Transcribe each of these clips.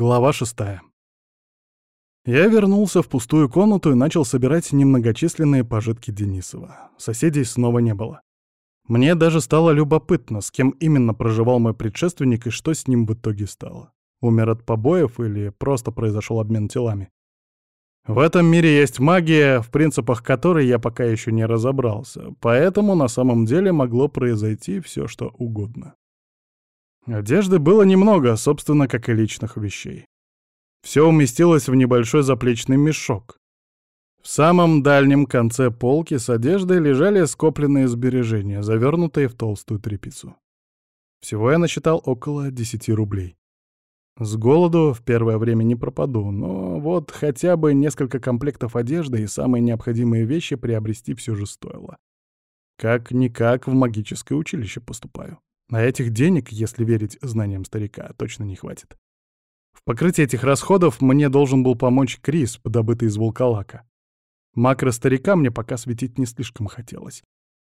Глава шестая. Я вернулся в пустую комнату и начал собирать немногочисленные пожитки Денисова. Соседей снова не было. Мне даже стало любопытно, с кем именно проживал мой предшественник и что с ним в итоге стало. Умер от побоев или просто произошел обмен телами. В этом мире есть магия, в принципах которой я пока еще не разобрался, поэтому на самом деле могло произойти все, что угодно. Одежды было немного, собственно, как и личных вещей. Все уместилось в небольшой заплечный мешок. В самом дальнем конце полки с одеждой лежали скопленные сбережения, завернутые в толстую тряпицу. Всего я насчитал около 10 рублей. С голоду в первое время не пропаду, но вот хотя бы несколько комплектов одежды и самые необходимые вещи приобрести все же стоило. Как-никак в магическое училище поступаю. А этих денег, если верить знаниям старика, точно не хватит. В покрытии этих расходов мне должен был помочь Крис, добытый из волколака. Макро старика мне пока светить не слишком хотелось.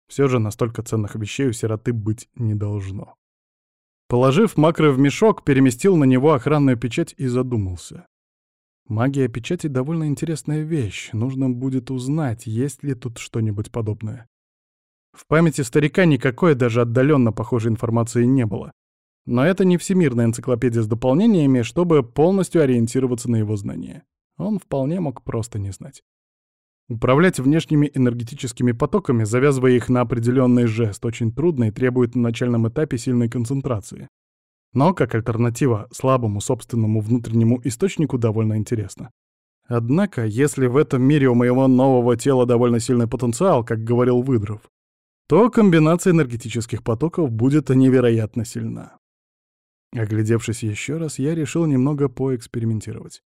Все же настолько ценных вещей у сироты быть не должно. Положив макро в мешок, переместил на него охранную печать и задумался. Магия печати — довольно интересная вещь. Нужно будет узнать, есть ли тут что-нибудь подобное. В памяти старика никакой даже отдаленно похожей информации не было. Но это не всемирная энциклопедия с дополнениями, чтобы полностью ориентироваться на его знания. Он вполне мог просто не знать. Управлять внешними энергетическими потоками, завязывая их на определенный жест, очень трудно и требует на начальном этапе сильной концентрации. Но как альтернатива слабому собственному внутреннему источнику довольно интересно. Однако, если в этом мире у моего нового тела довольно сильный потенциал, как говорил Выдров, то комбинация энергетических потоков будет невероятно сильна. Оглядевшись еще раз, я решил немного поэкспериментировать.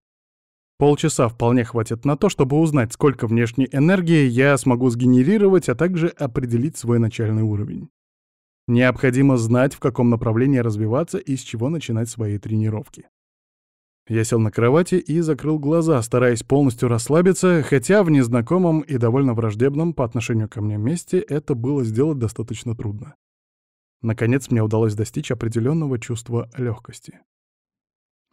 Полчаса вполне хватит на то, чтобы узнать, сколько внешней энергии я смогу сгенерировать, а также определить свой начальный уровень. Необходимо знать, в каком направлении развиваться и с чего начинать свои тренировки. Я сел на кровати и закрыл глаза, стараясь полностью расслабиться, хотя в незнакомом и довольно враждебном по отношению ко мне месте это было сделать достаточно трудно. Наконец мне удалось достичь определенного чувства легкости.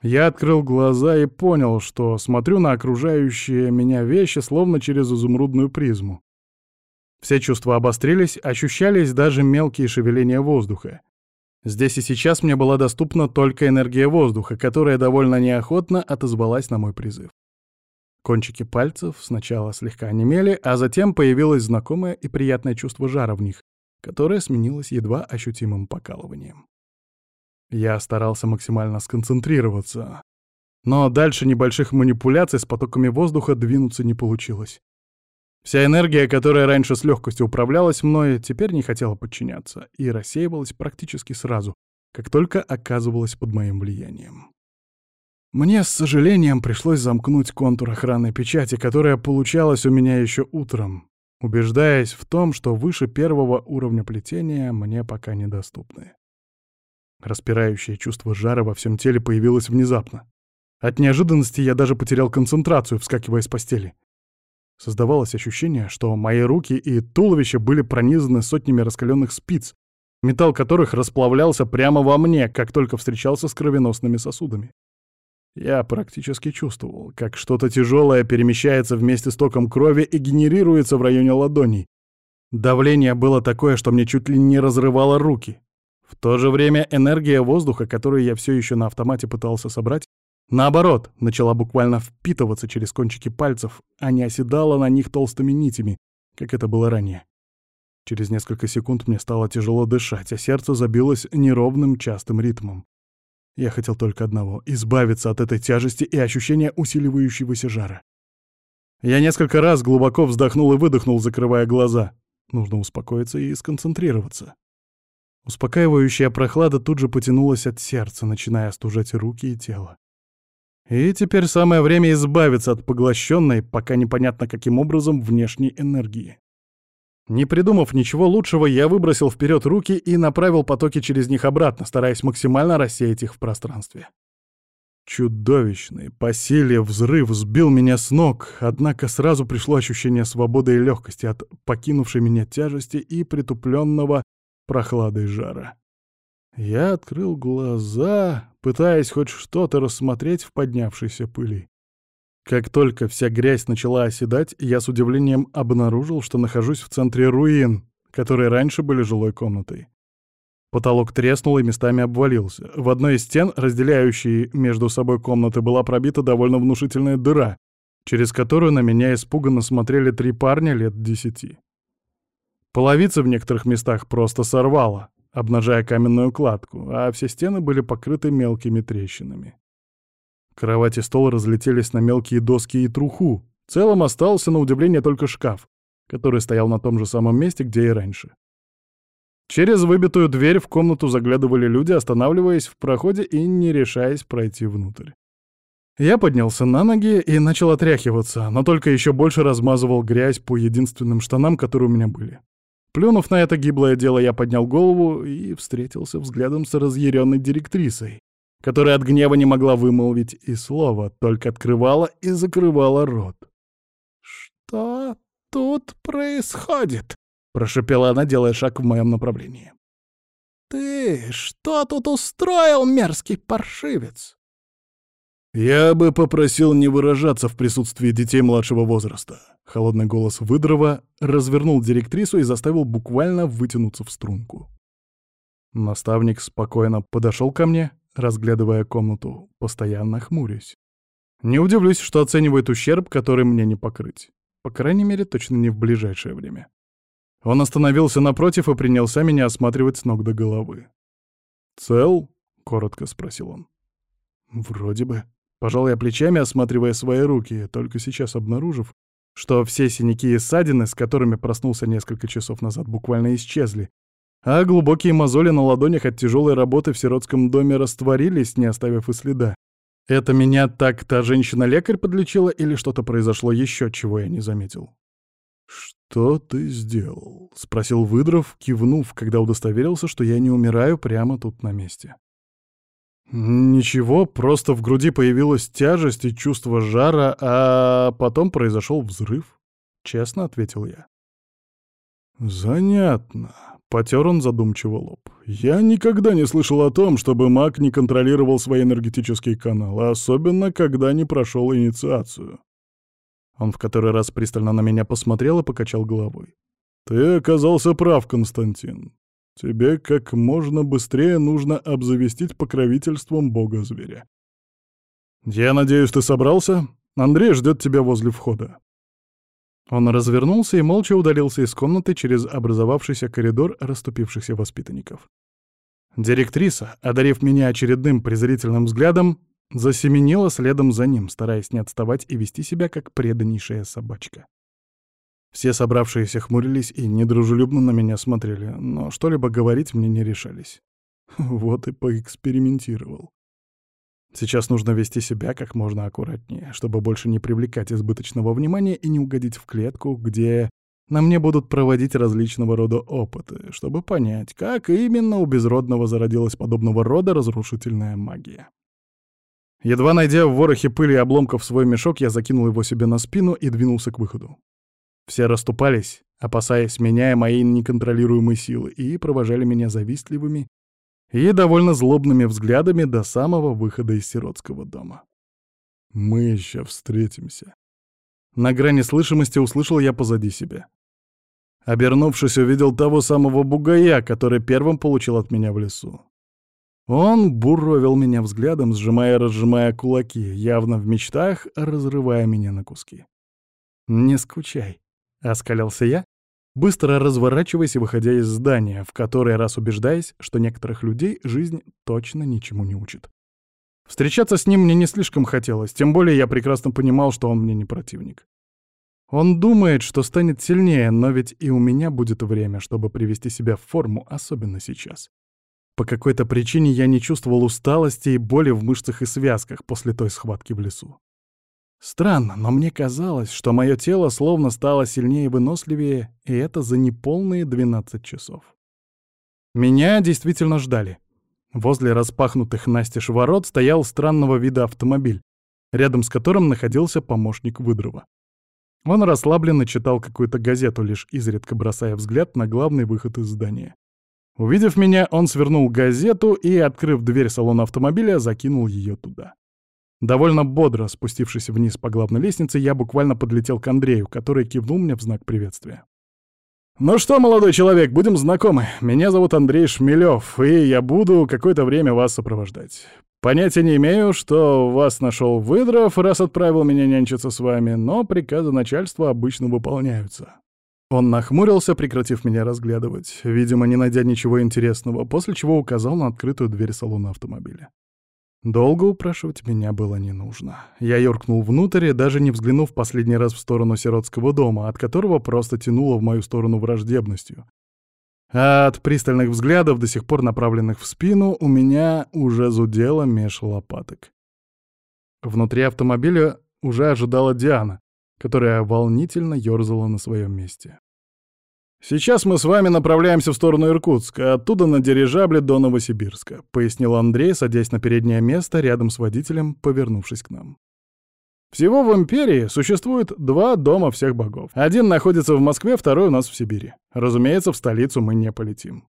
Я открыл глаза и понял, что смотрю на окружающие меня вещи словно через изумрудную призму. Все чувства обострились, ощущались даже мелкие шевеления воздуха. Здесь и сейчас мне была доступна только энергия воздуха, которая довольно неохотно отозвалась на мой призыв. Кончики пальцев сначала слегка онемели, а затем появилось знакомое и приятное чувство жара в них, которое сменилось едва ощутимым покалыванием. Я старался максимально сконцентрироваться, но дальше небольших манипуляций с потоками воздуха двинуться не получилось. Вся энергия, которая раньше с легкостью управлялась мной, теперь не хотела подчиняться и рассеивалась практически сразу, как только оказывалась под моим влиянием. Мне с сожалением пришлось замкнуть контур охранной печати, которая получалась у меня еще утром, убеждаясь в том, что выше первого уровня плетения мне пока недоступны. Распирающее чувство жара во всем теле появилось внезапно. От неожиданности я даже потерял концентрацию, вскакивая с постели. Создавалось ощущение, что мои руки и туловище были пронизаны сотнями раскаленных спиц, металл которых расплавлялся прямо во мне, как только встречался с кровеносными сосудами. Я практически чувствовал, как что-то тяжелое перемещается вместе с током крови и генерируется в районе ладоней. Давление было такое, что мне чуть ли не разрывало руки. В то же время энергия воздуха, которую я все еще на автомате пытался собрать, Наоборот, начала буквально впитываться через кончики пальцев, а не оседала на них толстыми нитями, как это было ранее. Через несколько секунд мне стало тяжело дышать, а сердце забилось неровным частым ритмом. Я хотел только одного — избавиться от этой тяжести и ощущения усиливающегося жара. Я несколько раз глубоко вздохнул и выдохнул, закрывая глаза. Нужно успокоиться и сконцентрироваться. Успокаивающая прохлада тут же потянулась от сердца, начиная остужать руки и тело. И теперь самое время избавиться от поглощенной, пока непонятно каким образом, внешней энергии. Не придумав ничего лучшего, я выбросил вперед руки и направил потоки через них обратно, стараясь максимально рассеять их в пространстве. Чудовищный, по силе взрыв сбил меня с ног, однако сразу пришло ощущение свободы и легкости от покинувшей меня тяжести и притупленного прохлады жара. Я открыл глаза, пытаясь хоть что-то рассмотреть в поднявшейся пыли. Как только вся грязь начала оседать, я с удивлением обнаружил, что нахожусь в центре руин, которые раньше были жилой комнатой. Потолок треснул и местами обвалился. В одной из стен, разделяющей между собой комнаты, была пробита довольно внушительная дыра, через которую на меня испуганно смотрели три парня лет десяти. Половицы в некоторых местах просто сорвало, обнажая каменную кладку, а все стены были покрыты мелкими трещинами. Кровать и стол разлетелись на мелкие доски и труху. В целом остался, на удивление, только шкаф, который стоял на том же самом месте, где и раньше. Через выбитую дверь в комнату заглядывали люди, останавливаясь в проходе и не решаясь пройти внутрь. Я поднялся на ноги и начал отряхиваться, но только еще больше размазывал грязь по единственным штанам, которые у меня были. Плюнув на это гиблое дело, я поднял голову и встретился взглядом с разъяренной директрисой, которая от гнева не могла вымолвить и слова, только открывала и закрывала рот. «Что тут происходит?» — прошепела она, делая шаг в моем направлении. «Ты что тут устроил, мерзкий паршивец?» «Я бы попросил не выражаться в присутствии детей младшего возраста». Холодный голос Выдрова развернул директрису и заставил буквально вытянуться в струнку. Наставник спокойно подошел ко мне, разглядывая комнату, постоянно хмурясь. Не удивлюсь, что оценивает ущерб, который мне не покрыть. По крайней мере, точно не в ближайшее время. Он остановился напротив и принялся меня осматривать с ног до головы. «Цел?» — коротко спросил он. «Вроде бы». Пожал я плечами, осматривая свои руки, только сейчас обнаружив, что все синяки и ссадины, с которыми проснулся несколько часов назад, буквально исчезли, а глубокие мозоли на ладонях от тяжелой работы в сиротском доме растворились, не оставив и следа. Это меня так та женщина-лекарь подлечила или что-то произошло еще, чего я не заметил? «Что ты сделал?» — спросил Выдров, кивнув, когда удостоверился, что я не умираю прямо тут на месте. «Ничего, просто в груди появилась тяжесть и чувство жара, а потом произошел взрыв», — честно ответил я. «Занятно», Потер он задумчиво лоб. «Я никогда не слышал о том, чтобы маг не контролировал свои энергетические каналы, особенно когда не прошел инициацию». Он в который раз пристально на меня посмотрел и покачал головой. «Ты оказался прав, Константин. Тебе как можно быстрее нужно обзавестись покровительством бога-зверя. Я надеюсь, ты собрался? Андрей ждет тебя возле входа». Он развернулся и молча удалился из комнаты через образовавшийся коридор расступившихся воспитанников. Директриса, одарив меня очередным презрительным взглядом, засеменила следом за ним, стараясь не отставать и вести себя как преданнейшая собачка. Все собравшиеся хмурились и недружелюбно на меня смотрели, но что-либо говорить мне не решались. Вот и поэкспериментировал. Сейчас нужно вести себя как можно аккуратнее, чтобы больше не привлекать избыточного внимания и не угодить в клетку, где на мне будут проводить различного рода опыты, чтобы понять, как именно у безродного зародилась подобного рода разрушительная магия. Едва найдя в ворохе пыли и обломков свой мешок, я закинул его себе на спину и двинулся к выходу. Все расступались, опасаясь меня и моей неконтролируемой силы, и провожали меня завистливыми и довольно злобными взглядами до самого выхода из сиротского дома. «Мы еще встретимся». На грани слышимости услышал я позади себя. Обернувшись, увидел того самого бугая, который первым получил от меня в лесу. Он буровил меня взглядом, сжимая и разжимая кулаки, явно в мечтах разрывая меня на куски. «Не скучай», — оскалился я, быстро разворачиваясь и выходя из здания, в который раз убеждаясь, что некоторых людей жизнь точно ничему не учит. Встречаться с ним мне не слишком хотелось, тем более я прекрасно понимал, что он мне не противник. Он думает, что станет сильнее, но ведь и у меня будет время, чтобы привести себя в форму, особенно сейчас. По какой-то причине я не чувствовал усталости и боли в мышцах и связках после той схватки в лесу. Странно, но мне казалось, что мое тело словно стало сильнее и выносливее, и это за неполные 12 часов. Меня действительно ждали. Возле распахнутых настежь ворот стоял странного вида автомобиль, рядом с которым находился помощник Выдрова. Он расслабленно читал какую-то газету, лишь изредка бросая взгляд на главный выход из здания. Увидев меня, он свернул газету и, открыв дверь салона автомобиля, закинул ее туда. Довольно бодро спустившись вниз по главной лестнице, я буквально подлетел к Андрею, который кивнул мне в знак приветствия. «Ну что, молодой человек, будем знакомы. Меня зовут Андрей Шмелев, и я буду какое-то время вас сопровождать. Понятия не имею, что вас нашел Выдров, раз отправил меня нянчиться с вами, но приказы начальства обычно выполняются». Он нахмурился, прекратив меня разглядывать, видимо, не найдя ничего интересного, после чего указал на открытую дверь салона автомобиля. Долго упрашивать меня было не нужно. Я юркнул внутрь, даже не взглянув последний раз в сторону сиротского дома, от которого просто тянуло в мою сторону враждебностью. А от пристальных взглядов, до сих пор направленных в спину, у меня уже зудело меж лопаток. Внутри автомобиля уже ожидала Диана, которая волнительно ёрзала на своем месте. «Сейчас мы с вами направляемся в сторону Иркутска, оттуда на дирижабле до Новосибирска», — пояснил Андрей, садясь на переднее место рядом с водителем, повернувшись к нам. «Всего в Империи существует два дома всех богов. Один находится в Москве, второй у нас в Сибири. Разумеется, в столицу мы не полетим».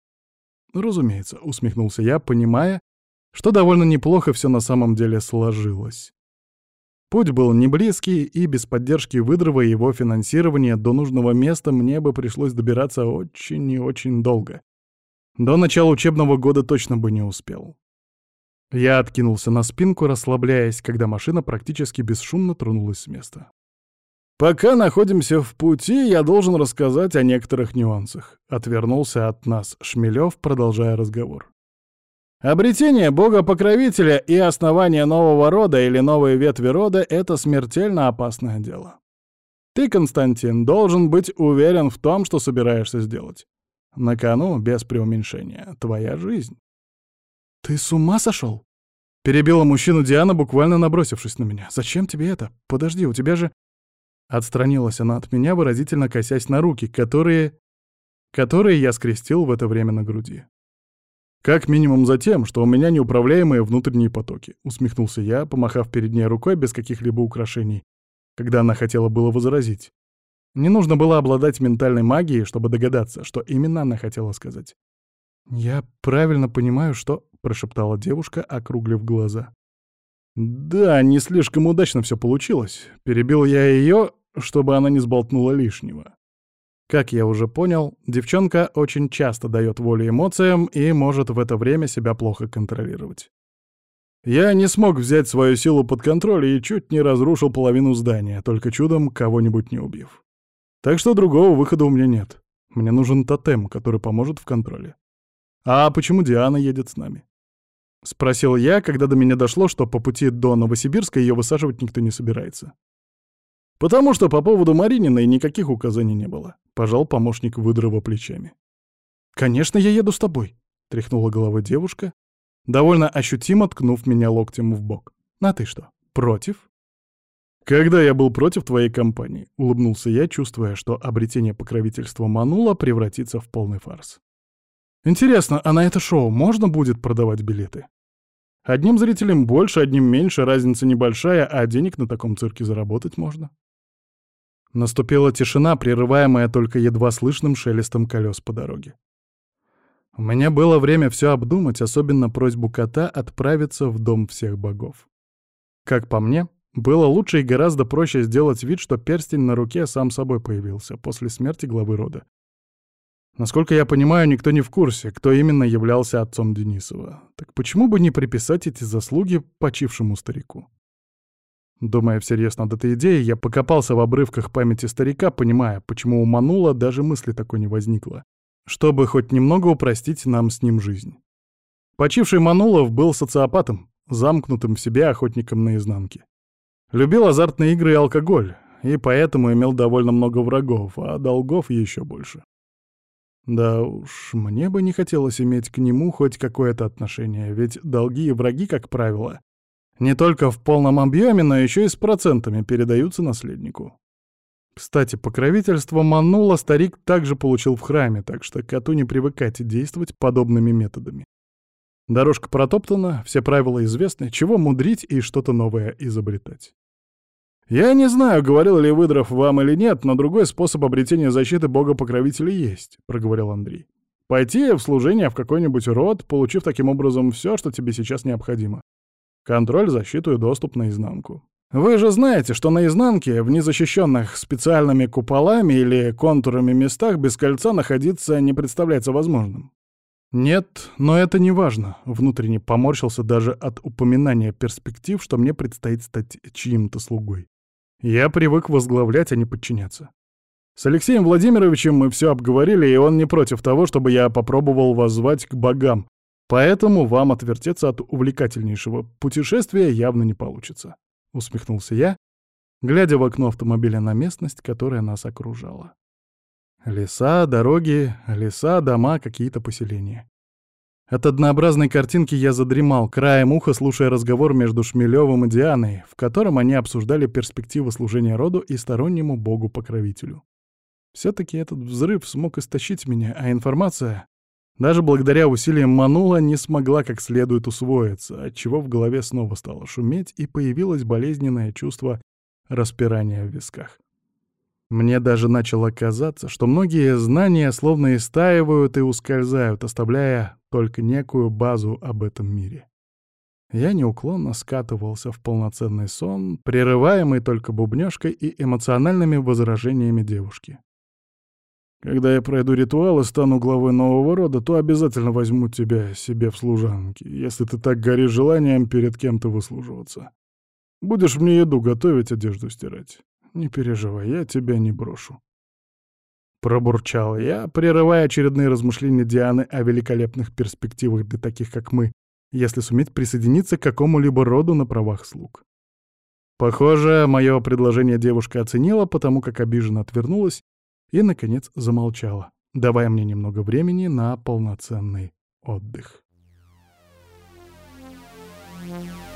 «Разумеется», — усмехнулся я, понимая, что довольно неплохо все на самом деле сложилось. Путь был не близкий, и без поддержки выдрова его финансирования до нужного места мне бы пришлось добираться очень и очень долго. До начала учебного года точно бы не успел. Я откинулся на спинку, расслабляясь, когда машина практически бесшумно тронулась с места. «Пока находимся в пути, я должен рассказать о некоторых нюансах», — отвернулся от нас Шмелев, продолжая разговор. Обретение бога-покровителя и основание нового рода или новой ветви рода — это смертельно опасное дело. Ты, Константин, должен быть уверен в том, что собираешься сделать. На кону, без преуменьшения, твоя жизнь. «Ты с ума сошел?» Перебила мужчину Диана, буквально набросившись на меня. «Зачем тебе это? Подожди, у тебя же...» Отстранилась она от меня, выразительно косясь на руки, которые... которые я скрестил в это время на груди. «Как минимум за тем, что у меня неуправляемые внутренние потоки», — усмехнулся я, помахав перед ней рукой без каких-либо украшений, когда она хотела было возразить. Не нужно было обладать ментальной магией, чтобы догадаться, что именно она хотела сказать. «Я правильно понимаю, что...» — прошептала девушка, округлив глаза. «Да, не слишком удачно все получилось. Перебил я ее, чтобы она не сболтнула лишнего. Как я уже понял, девчонка очень часто дает волю эмоциям и может в это время себя плохо контролировать. Я не смог взять свою силу под контроль и чуть не разрушил половину здания, только чудом кого-нибудь не убив. Так что другого выхода у меня нет. Мне нужен тотем, который поможет в контроле. А почему Диана едет с нами? Спросил я, когда до меня дошло, что по пути до Новосибирска ее высаживать никто не собирается. Потому что по поводу Марининой никаких указаний не было. Пожал помощник выдрова плечами. «Конечно, я еду с тобой», — тряхнула головой девушка, довольно ощутимо ткнув меня локтем в бок. «А ты что, против?» «Когда я был против твоей компании», — улыбнулся я, чувствуя, что обретение покровительства Манула превратится в полный фарс. «Интересно, а на это шоу можно будет продавать билеты?» Одним зрителям больше, одним меньше, разница небольшая, а денег на таком цирке заработать можно. Наступила тишина, прерываемая только едва слышным шелестом колес по дороге. У меня было время все обдумать, особенно просьбу кота отправиться в дом всех богов. Как по мне, было лучше и гораздо проще сделать вид, что перстень на руке сам собой появился после смерти главы рода. Насколько я понимаю, никто не в курсе, кто именно являлся отцом Денисова. Так почему бы не приписать эти заслуги почившему старику? Думая всерьез над этой идеей, я покопался в обрывках памяти старика, понимая, почему у Манула даже мысли такой не возникло, чтобы хоть немного упростить нам с ним жизнь. Почивший Манулов был социопатом, замкнутым в себе охотником наизнанке. Любил азартные игры и алкоголь, и поэтому имел довольно много врагов, а долгов еще больше. Да уж, мне бы не хотелось иметь к нему хоть какое-то отношение, ведь долги и враги, как правило, не только в полном объеме, но еще и с процентами передаются наследнику. Кстати, покровительство Манула старик также получил в храме, так что коту не привыкать действовать подобными методами. Дорожка протоптана, все правила известны, чего мудрить и что-то новое изобретать. «Я не знаю, говорил ли Выдров вам или нет, но другой способ обретения защиты бога-покровителя есть», — проговорил Андрей. Пойти в служение в какой-нибудь род, получив таким образом все, что тебе сейчас необходимо. Контроль, защиту и доступ наизнанку. Вы же знаете, что на изнанке, в незащищенных специальными куполами или контурами местах без кольца находиться не представляется возможным. Нет, но это не важно. Внутренне поморщился даже от упоминания перспектив, что мне предстоит стать чьим-то слугой. Я привык возглавлять, а не подчиняться. С Алексеем Владимировичем мы все обговорили, и он не против того, чтобы я попробовал вас звать к богам. Поэтому вам отвертеться от увлекательнейшего путешествия явно не получится усмехнулся я, глядя в окно автомобиля на местность, которая нас окружала. Леса, дороги, леса, дома, какие-то поселения. От однообразной картинки я задремал, краем уха слушая разговор между Шмелевым и Дианой, в котором они обсуждали перспективы служения роду и стороннему богу-покровителю. Все-таки этот взрыв смог истощить меня, а информация, даже благодаря усилиям Манула не смогла как следует усвоиться, отчего в голове снова стало шуметь и появилось болезненное чувство распирания в висках. Мне даже начало казаться, что многие знания словно истаивают и ускользают, оставляя только некую базу об этом мире. Я неуклонно скатывался в полноценный сон, прерываемый только бубнёжкой и эмоциональными возражениями девушки. Когда я пройду ритуал и стану главой нового рода, то обязательно возьму тебя себе в служанки, если ты так горишь желанием перед кем-то выслуживаться. Будешь мне еду готовить, одежду стирать. Не переживай, я тебя не брошу. Пробурчал я, прерывая очередные размышления Дианы о великолепных перспективах для таких, как мы, если суметь присоединиться к какому-либо роду на правах слуг. Похоже, мое предложение девушка оценила, потому как обиженно отвернулась и, наконец, замолчала, давая мне немного времени на полноценный отдых. Thank.